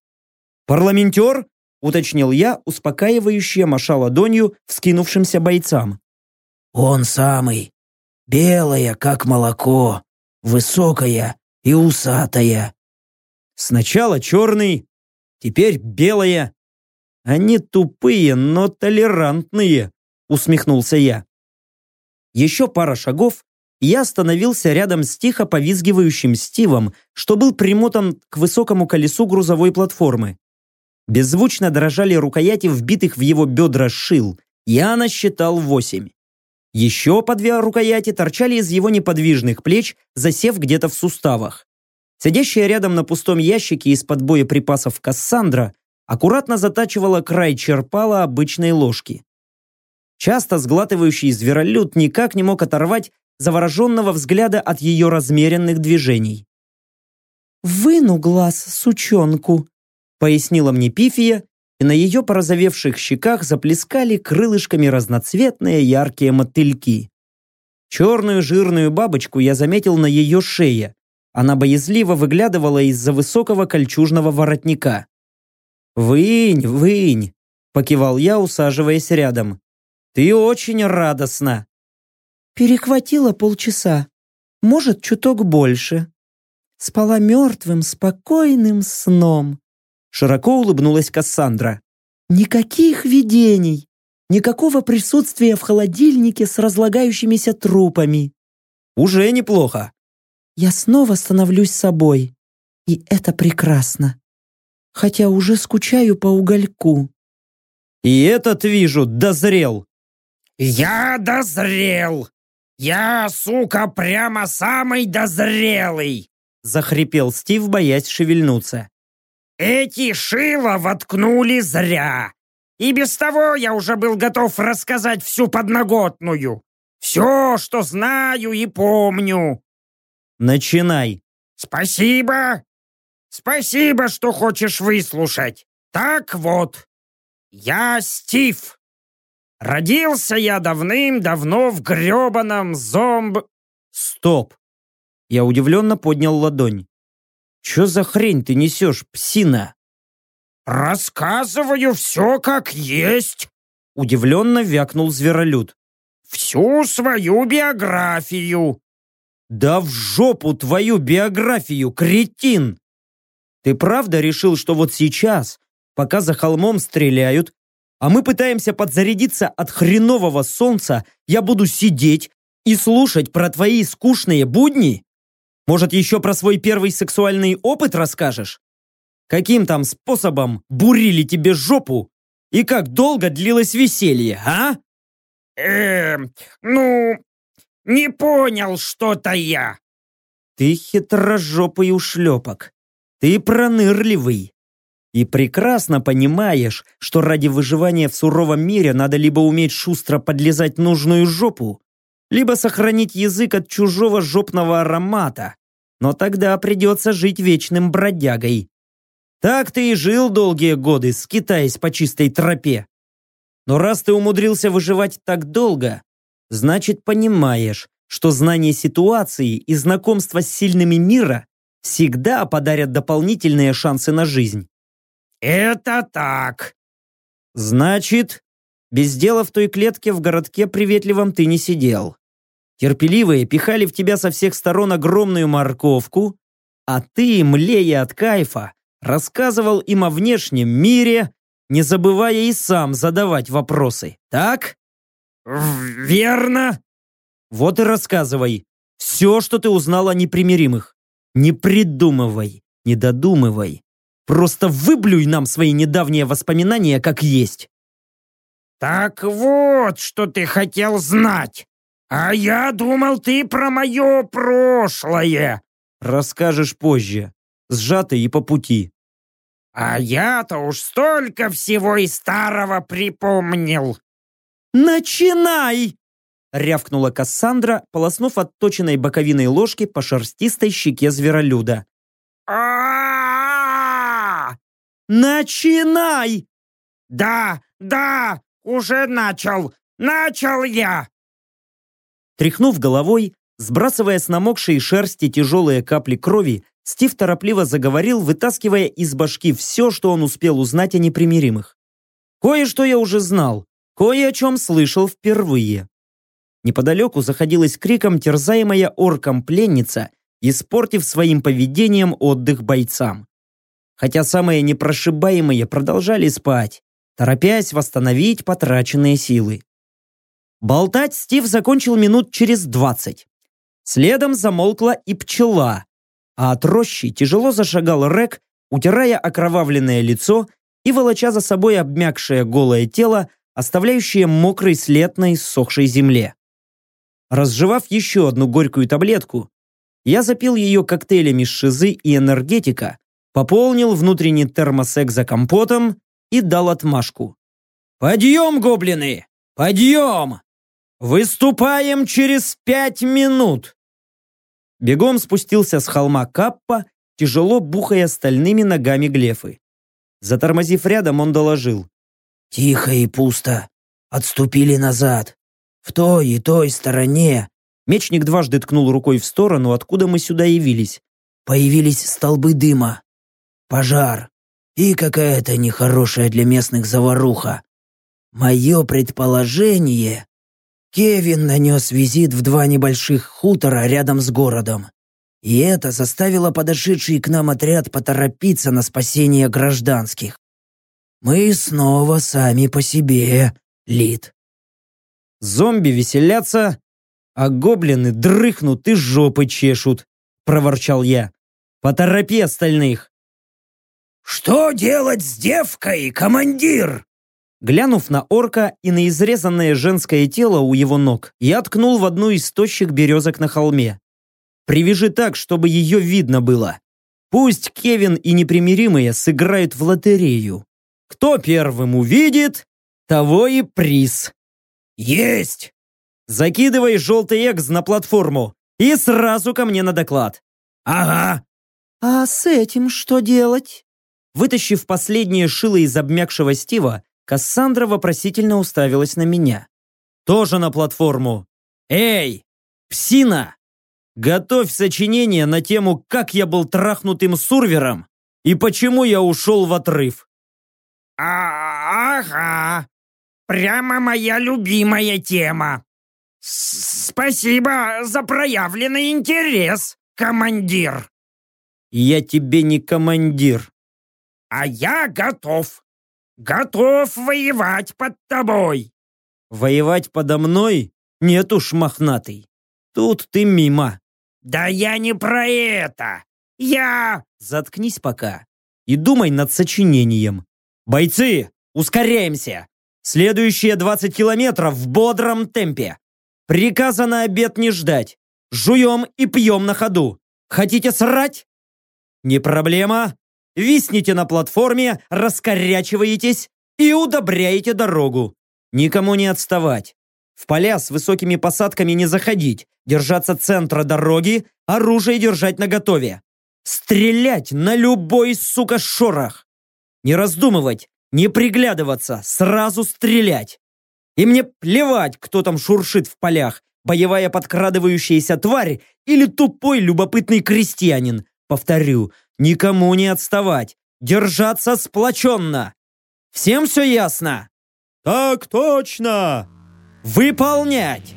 «Парламентер?» уточнил я, успокаивающе маша ладонью вскинувшимся бойцам. «Он самый. Белая, как молоко, высокая и усатая». «Сначала черный, теперь белая. Они тупые, но толерантные», усмехнулся я. Еще пара шагов, и я остановился рядом с тихо повизгивающим Стивом, что был примотан к высокому колесу грузовой платформы. Беззвучно дрожали рукояти вбитых в его бедра шил. Я насчитал восемь. Еще по две рукояти торчали из его неподвижных плеч, засев где-то в суставах. Сидящая рядом на пустом ящике из-под боеприпасов Кассандра аккуратно затачивала край черпала обычной ложки. Часто сглатывающий зверолюд никак не мог оторвать завороженного взгляда от ее размеренных движений. «Выну глаз сучонку», пояснила мне Пифия, и на ее порозовевших щеках заплескали крылышками разноцветные яркие мотыльки. Черную жирную бабочку я заметил на ее шее. Она боязливо выглядывала из-за высокого кольчужного воротника. «Вынь, вынь!» – покивал я, усаживаясь рядом. «Ты очень радостна!» «Перехватила полчаса. Может, чуток больше. Спала мертвым, спокойным сном. Широко улыбнулась Кассандра. «Никаких видений! Никакого присутствия в холодильнике с разлагающимися трупами!» «Уже неплохо!» «Я снова становлюсь собой, и это прекрасно. Хотя уже скучаю по угольку». «И этот, вижу, дозрел!» «Я дозрел! Я, сука, прямо самый дозрелый!» захрипел Стив, боясь шевельнуться. Эти шила воткнули зря. И без того я уже был готов рассказать всю подноготную. Все, что знаю и помню. Начинай. Спасибо. Спасибо, что хочешь выслушать. Так вот, я Стив. Родился я давным-давно в гребаном зомб... Стоп. Я удивленно поднял ладонь. Че за хрень ты несешь, псина? Рассказываю все как есть. Удивленно вякнул зверолюд. Всю свою биографию. Да в жопу твою биографию, кретин! Ты правда решил, что вот сейчас, пока за холмом стреляют, а мы пытаемся подзарядиться от хренового солнца, я буду сидеть и слушать про твои скучные будни? Может, еще про свой первый сексуальный опыт расскажешь? Каким там способом бурили тебе жопу? И как долго длилось веселье, а? Эм, ну, не понял что-то я. Ты хитрожопый ушлепок. Ты пронырливый. И прекрасно понимаешь, что ради выживания в суровом мире надо либо уметь шустро подлезать нужную жопу, либо сохранить язык от чужого жопного аромата. Но тогда придется жить вечным бродягой. Так ты и жил долгие годы, скитаясь по чистой тропе. Но раз ты умудрился выживать так долго, значит понимаешь, что знание ситуации и знакомство с сильными мира всегда подарят дополнительные шансы на жизнь. «Это так!» «Значит, без дела в той клетке в городке приветливом ты не сидел. Терпеливые пихали в тебя со всех сторон огромную морковку, а ты, млея от кайфа, рассказывал им о внешнем мире, не забывая и сам задавать вопросы, так? «Верно!» Вот и рассказывай. Все, что ты узнал о непримиримых. Не придумывай, не додумывай. Просто выблюй нам свои недавние воспоминания как есть. Так вот, что ты хотел знать. А я думал, ты про мое прошлое. Расскажешь позже. Сжато и по пути. А я-то уж столько всего из старого припомнил. Начинай! Рявкнула Кассандра, полоснув отточенной боковиной ложки по шерстистой щеке зверолюда. а Начинай! Да, да, уже начал. Начал я. Тряхнув головой, сбрасывая с намокшей шерсти тяжелые капли крови, Стив торопливо заговорил, вытаскивая из башки все, что он успел узнать о непримиримых. Кое-что я уже знал, кое о чем слышал впервые. Неподалеку заходилась криком терзаемая орком пленница, испортив своим поведением отдых бойцам. Хотя самые непрошибаемые продолжали спать, торопясь восстановить потраченные силы. Болтать Стив закончил минут через двадцать. Следом замолкла и пчела, а от рощи тяжело зашагал Рек, утирая окровавленное лицо и волоча за собой обмякшее голое тело, оставляющее мокрый след на иссохшей земле. Разжевав еще одну горькую таблетку, я запил ее коктейлями шизы и энергетика, пополнил внутренний термос компотом и дал отмашку. «Подъем, гоблины! Подъем! Выступаем через пять минут!» Бегом спустился с холма Каппа, тяжело бухая стальными ногами Глефы. Затормозив рядом, он доложил. «Тихо и пусто. Отступили назад. В той и той стороне...» Мечник дважды ткнул рукой в сторону, откуда мы сюда явились. «Появились столбы дыма. Пожар. И какая-то нехорошая для местных заваруха. Мое предположение, Кевин нанес визит в два небольших хутора рядом с городом. И это заставило подошедший к нам отряд поторопиться на спасение гражданских. Мы снова сами по себе, Лид. Зомби веселятся, а гоблины дрыхнут и жопы чешут, проворчал я. Поторопи остальных. «Что делать с девкой, командир?» Глянув на орка и на изрезанное женское тело у его ног, я ткнул в одну из тощих березок на холме. «Привяжи так, чтобы ее видно было. Пусть Кевин и непримиримые сыграют в лотерею. Кто первым увидит, того и приз». «Есть!» «Закидывай желтый экс на платформу. и сразу ко мне на доклад. Ага. А с этим что делать? Вытащив последние шило из обмякшего Стива, Кассандра вопросительно уставилась на меня. Тоже на платформу. Эй, псина! Готовь сочинение на тему, как я был трахнутым сурвером и почему я ушел в отрыв. А ага. Прямо моя любимая тема. С Спасибо за проявленный интерес, командир. Я тебе не командир. А я готов. Готов воевать под тобой. Воевать подо мной? Нет уж, мохнатый. Тут ты мимо. Да я не про это. Я... Заткнись пока и думай над сочинением. Бойцы, ускоряемся. Следующие 20 километров в бодром темпе. Приказано обед не ждать. Жуем и пьем на ходу. Хотите срать? Не проблема. Висните на платформе, раскорячиваетесь и удобряете дорогу. Никому не отставать. В поля с высокими посадками не заходить, держаться центра дороги, оружие держать наготове. Стрелять на любой, сука, шорох. Не раздумывать, не приглядываться, сразу стрелять. И мне плевать, кто там шуршит в полях, боевая подкрадывающаяся тварь или тупой любопытный крестьянин. Повторю, никому не отставать, держаться сплоченно. Всем все ясно? Так точно! Выполнять!